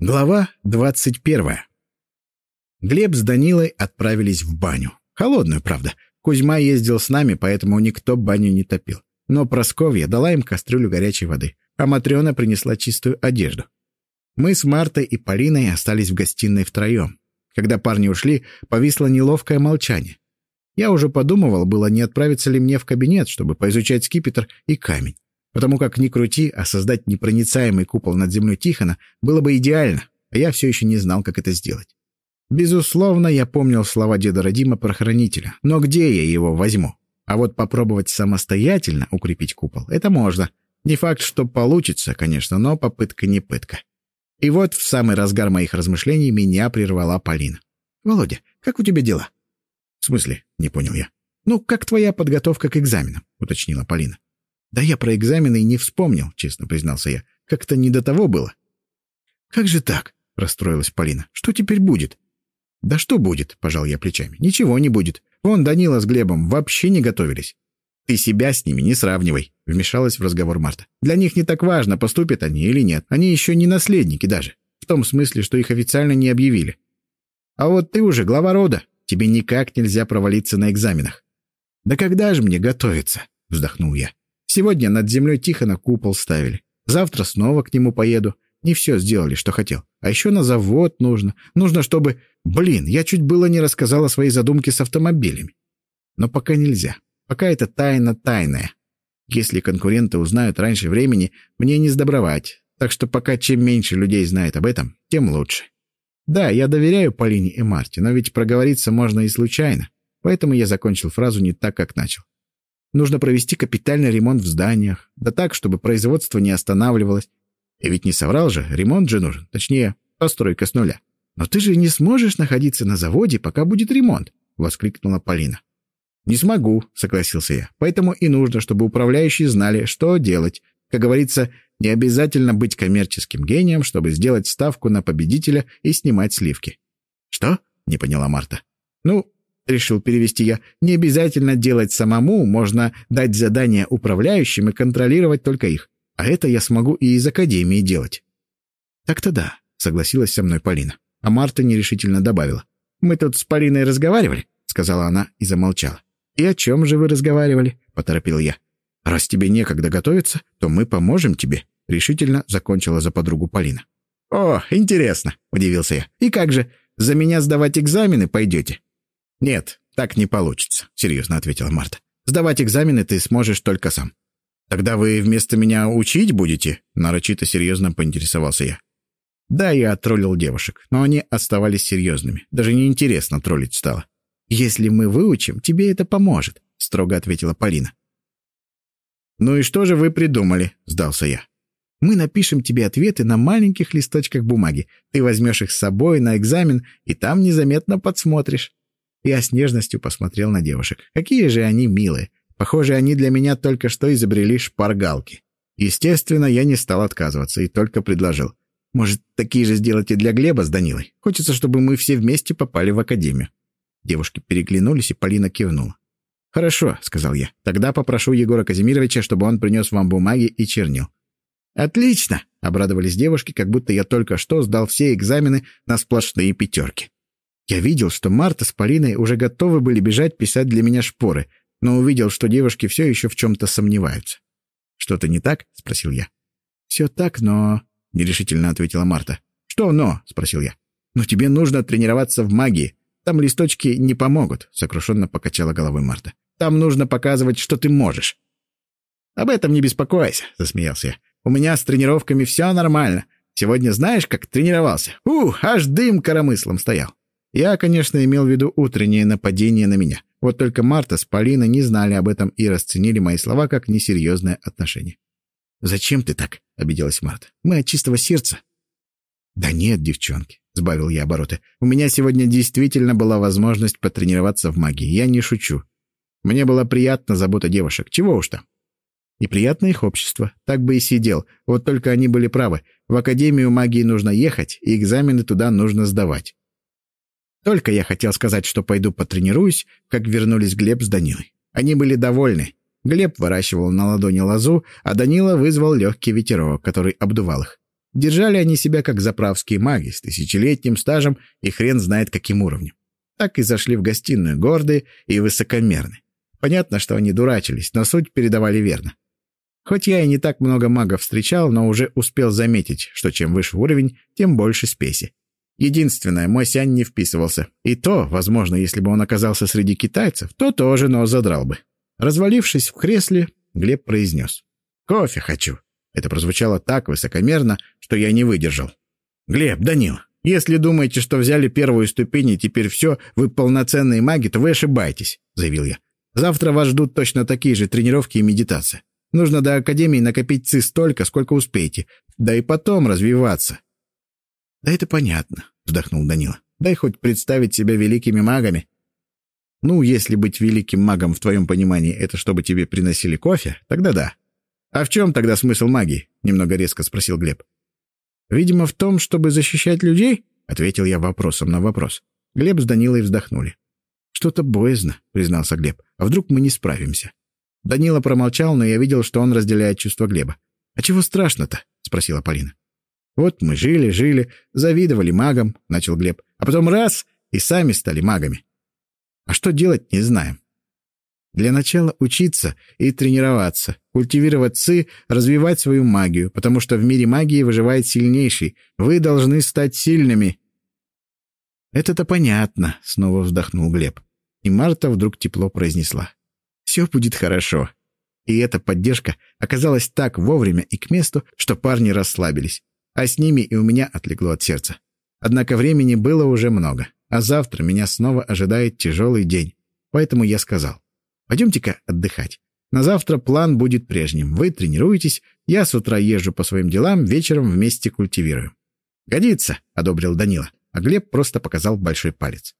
Глава двадцать первая. Глеб с Данилой отправились в баню. Холодную, правда. Кузьма ездил с нами, поэтому никто баню не топил. Но Просковья дала им кастрюлю горячей воды, а Матрена принесла чистую одежду. Мы с Мартой и Полиной остались в гостиной втроем. Когда парни ушли, повисло неловкое молчание. Я уже подумывал, было не отправиться ли мне в кабинет, чтобы поизучать скипетр и камень. Потому как ни крути, а создать непроницаемый купол над землей Тихона было бы идеально, а я все еще не знал, как это сделать. Безусловно, я помнил слова деда Родима про хранителя, но где я его возьму? А вот попробовать самостоятельно укрепить купол — это можно. Не факт, что получится, конечно, но попытка не пытка. И вот в самый разгар моих размышлений меня прервала Полина. «Володя, как у тебя дела?» «В смысле?» — не понял я. «Ну, как твоя подготовка к экзаменам?» — уточнила Полина. «Да я про экзамены и не вспомнил», — честно признался я. «Как-то не до того было». «Как же так?» — расстроилась Полина. «Что теперь будет?» «Да что будет?» — пожал я плечами. «Ничего не будет. Вон Данила с Глебом вообще не готовились». «Ты себя с ними не сравнивай», — вмешалась в разговор Марта. «Для них не так важно, поступят они или нет. Они еще не наследники даже. В том смысле, что их официально не объявили. А вот ты уже глава рода. Тебе никак нельзя провалиться на экзаменах». «Да когда же мне готовиться?» — вздохнул я. Сегодня над землей тихо на купол ставили. Завтра снова к нему поеду. Не все сделали, что хотел. А еще на завод нужно. Нужно, чтобы... Блин, я чуть было не рассказал о своей задумке с автомобилями. Но пока нельзя. Пока это тайна тайная. Если конкуренты узнают раньше времени, мне не сдобровать. Так что пока чем меньше людей знает об этом, тем лучше. Да, я доверяю Полине и Марте, но ведь проговориться можно и случайно. Поэтому я закончил фразу не так, как начал. Нужно провести капитальный ремонт в зданиях, да так, чтобы производство не останавливалось. И ведь не соврал же, ремонт же нужен, точнее, постройка с нуля. «Но ты же не сможешь находиться на заводе, пока будет ремонт», — воскликнула Полина. «Не смогу», — согласился я. «Поэтому и нужно, чтобы управляющие знали, что делать. Как говорится, не обязательно быть коммерческим гением, чтобы сделать ставку на победителя и снимать сливки». «Что?» — не поняла Марта. «Ну, решил перевести я, не обязательно делать самому, можно дать задания управляющим и контролировать только их. А это я смогу и из академии делать. Так-то да, согласилась со мной Полина. А Марта нерешительно добавила. Мы тут с Полиной разговаривали, сказала она и замолчала. И о чем же вы разговаривали? поторопил я. Раз тебе некогда готовиться, то мы поможем тебе, решительно закончила за подругу Полина. О, интересно, удивился я. И как же, за меня сдавать экзамены пойдете? «Нет, так не получится», — серьезно ответила Марта. «Сдавать экзамены ты сможешь только сам». «Тогда вы вместо меня учить будете?» — нарочито серьезно поинтересовался я. Да, я троллил девушек, но они оставались серьезными. Даже неинтересно троллить стало. «Если мы выучим, тебе это поможет», — строго ответила Полина. «Ну и что же вы придумали?» — сдался я. «Мы напишем тебе ответы на маленьких листочках бумаги. Ты возьмешь их с собой на экзамен, и там незаметно подсмотришь. Я с нежностью посмотрел на девушек. Какие же они милые. Похоже, они для меня только что изобрели шпаргалки. Естественно, я не стал отказываться и только предложил. Может, такие же сделать и для Глеба с Данилой? Хочется, чтобы мы все вместе попали в академию. Девушки переглянулись, и Полина кивнула. «Хорошо», — сказал я. «Тогда попрошу Егора Казимировича, чтобы он принес вам бумаги и чернил». «Отлично!» — обрадовались девушки, как будто я только что сдал все экзамены на сплошные пятерки. Я видел, что Марта с Полиной уже готовы были бежать писать для меня шпоры, но увидел, что девушки все еще в чем-то сомневаются. «Что-то не так?» — спросил я. «Все так, но...» — нерешительно ответила Марта. «Что «но?» — спросил я. «Ну, тебе нужно тренироваться в магии. Там листочки не помогут», — сокрушенно покачала головой Марта. «Там нужно показывать, что ты можешь». «Об этом не беспокойся», — засмеялся я. «У меня с тренировками все нормально. Сегодня знаешь, как тренировался? Ух, аж дым коромыслом стоял». Я, конечно, имел в виду утреннее нападение на меня. Вот только Марта с Полиной не знали об этом и расценили мои слова как несерьезное отношение. «Зачем ты так?» — обиделась Марта. «Мы от чистого сердца». «Да нет, девчонки», — сбавил я обороты. «У меня сегодня действительно была возможность потренироваться в магии. Я не шучу. Мне была приятна забота девушек. Чего уж там. И приятное их общество. Так бы и сидел. Вот только они были правы. В Академию магии нужно ехать, и экзамены туда нужно сдавать. Только я хотел сказать, что пойду потренируюсь, как вернулись Глеб с Данилой. Они были довольны. Глеб выращивал на ладони лозу, а Данила вызвал легкий ветерок, который обдувал их. Держали они себя как заправские маги с тысячелетним стажем и хрен знает каким уровнем. Так и зашли в гостиную гордые и высокомерные. Понятно, что они дурачились, но суть передавали верно. Хоть я и не так много магов встречал, но уже успел заметить, что чем выше уровень, тем больше спеси. Единственное, мой Сянь не вписывался. И то, возможно, если бы он оказался среди китайцев, то тоже нос задрал бы. Развалившись в кресле, Глеб произнес. «Кофе хочу». Это прозвучало так высокомерно, что я не выдержал. «Глеб, Данил, если думаете, что взяли первую ступень и теперь все, вы полноценные маги, то вы ошибаетесь», — заявил я. «Завтра вас ждут точно такие же тренировки и медитация. Нужно до Академии накопить ци столько, сколько успеете, да и потом развиваться. «Да это понятно», — вздохнул Данила. «Дай хоть представить себя великими магами». «Ну, если быть великим магом в твоем понимании — это чтобы тебе приносили кофе, тогда да». «А в чем тогда смысл магии?» — немного резко спросил Глеб. «Видимо, в том, чтобы защищать людей?» — ответил я вопросом на вопрос. Глеб с Данилой вздохнули. «Что-то боязно», — признался Глеб. «А вдруг мы не справимся?» Данила промолчал, но я видел, что он разделяет чувства Глеба. «А чего страшно-то?» — спросила Полина. Вот мы жили, жили, завидовали магам, — начал Глеб. А потом раз — и сами стали магами. А что делать, не знаем. Для начала учиться и тренироваться, культивировать ци, развивать свою магию, потому что в мире магии выживает сильнейший. Вы должны стать сильными. «Это-то понятно», — снова вздохнул Глеб. И Марта вдруг тепло произнесла. «Все будет хорошо». И эта поддержка оказалась так вовремя и к месту, что парни расслабились а с ними и у меня отлегло от сердца. Однако времени было уже много, а завтра меня снова ожидает тяжелый день. Поэтому я сказал, пойдемте-ка отдыхать. На завтра план будет прежним. Вы тренируетесь, я с утра езжу по своим делам, вечером вместе культивирую. «Годится», — одобрил Данила, а Глеб просто показал большой палец.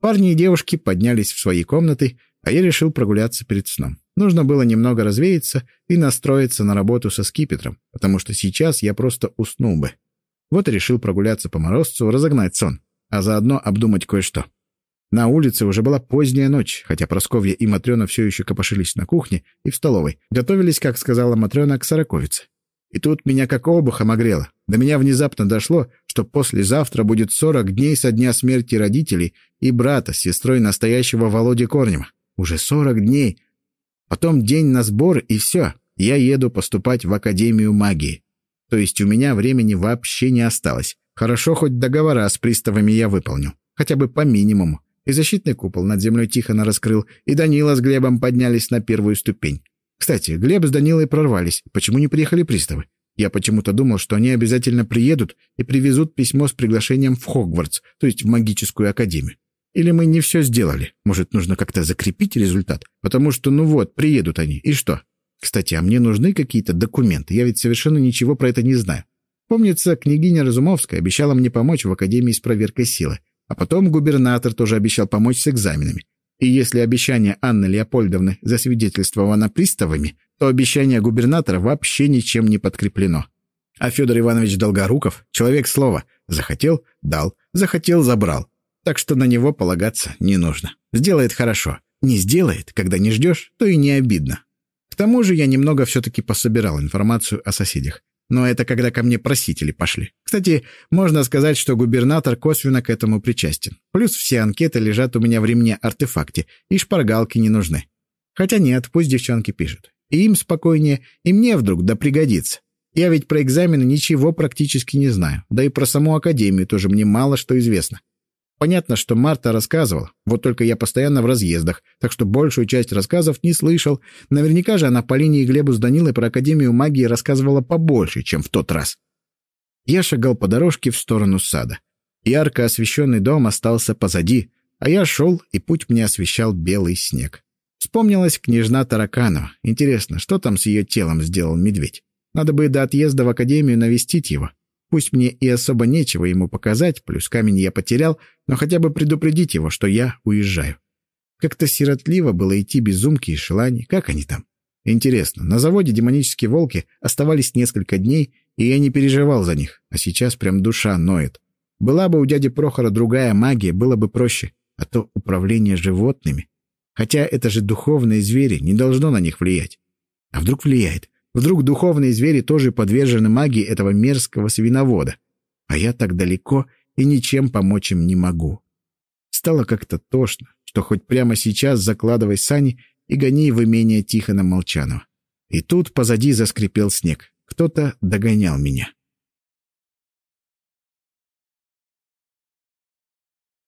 Парни и девушки поднялись в свои комнаты, а я решил прогуляться перед сном. Нужно было немного развеяться и настроиться на работу со скипетром, потому что сейчас я просто уснул бы. Вот и решил прогуляться по морозцу, разогнать сон, а заодно обдумать кое-что. На улице уже была поздняя ночь, хотя Просковья и Матрена все еще копошились на кухне и в столовой, готовились, как сказала Матрена, к сороковице. И тут меня как обухом огрело. До меня внезапно дошло, что послезавтра будет сорок дней со дня смерти родителей и брата с сестрой настоящего Володи Корнева. Уже сорок дней. Потом день на сбор, и все. Я еду поступать в Академию магии. То есть у меня времени вообще не осталось. Хорошо, хоть договора с приставами я выполнил. Хотя бы по минимуму. И защитный купол над землей Тихона раскрыл, и Данила с Глебом поднялись на первую ступень. Кстати, Глеб с Данилой прорвались. Почему не приехали приставы? Я почему-то думал, что они обязательно приедут и привезут письмо с приглашением в Хогвартс, то есть в магическую академию. Или мы не все сделали? Может, нужно как-то закрепить результат? Потому что, ну вот, приедут они, и что? Кстати, а мне нужны какие-то документы, я ведь совершенно ничего про это не знаю. Помнится, княгиня Разумовская обещала мне помочь в Академии с проверкой силы. А потом губернатор тоже обещал помочь с экзаменами. И если обещание Анны Леопольдовны засвидетельствовано приставами, то обещание губернатора вообще ничем не подкреплено. А Федор Иванович Долгоруков — человек слова. Захотел — дал, захотел — забрал. Так что на него полагаться не нужно. Сделает хорошо. Не сделает, когда не ждешь, то и не обидно. К тому же я немного все-таки пособирал информацию о соседях. Но это когда ко мне просители пошли. Кстати, можно сказать, что губернатор косвенно к этому причастен. Плюс все анкеты лежат у меня в ремне артефакте, и шпаргалки не нужны. Хотя нет, пусть девчонки пишут. И им спокойнее, и мне вдруг да пригодится. Я ведь про экзамены ничего практически не знаю. Да и про саму академию тоже мне мало что известно. Понятно, что Марта рассказывала, вот только я постоянно в разъездах, так что большую часть рассказов не слышал. Наверняка же она по линии Глебу с Данилой про Академию магии рассказывала побольше, чем в тот раз. Я шагал по дорожке в сторону сада. Ярко освещенный дом остался позади, а я шел, и путь мне освещал белый снег. Вспомнилась княжна Тараканова. Интересно, что там с ее телом сделал медведь? Надо бы до отъезда в академию навестить его. Пусть мне и особо нечего ему показать, плюс камень я потерял, но хотя бы предупредить его, что я уезжаю. Как-то сиротливо было идти без Умки и Шелани. Как они там? Интересно, на заводе демонические волки оставались несколько дней, и я не переживал за них, а сейчас прям душа ноет. Была бы у дяди Прохора другая магия, было бы проще, а то управление животными. Хотя это же духовные звери, не должно на них влиять. А вдруг влияет? Вдруг духовные звери тоже подвержены магии этого мерзкого свиновода. А я так далеко и ничем помочь им не могу. Стало как-то тошно, что хоть прямо сейчас закладывай сани и гони в имение Тихона Молчанова. И тут позади заскрипел снег. Кто-то догонял меня.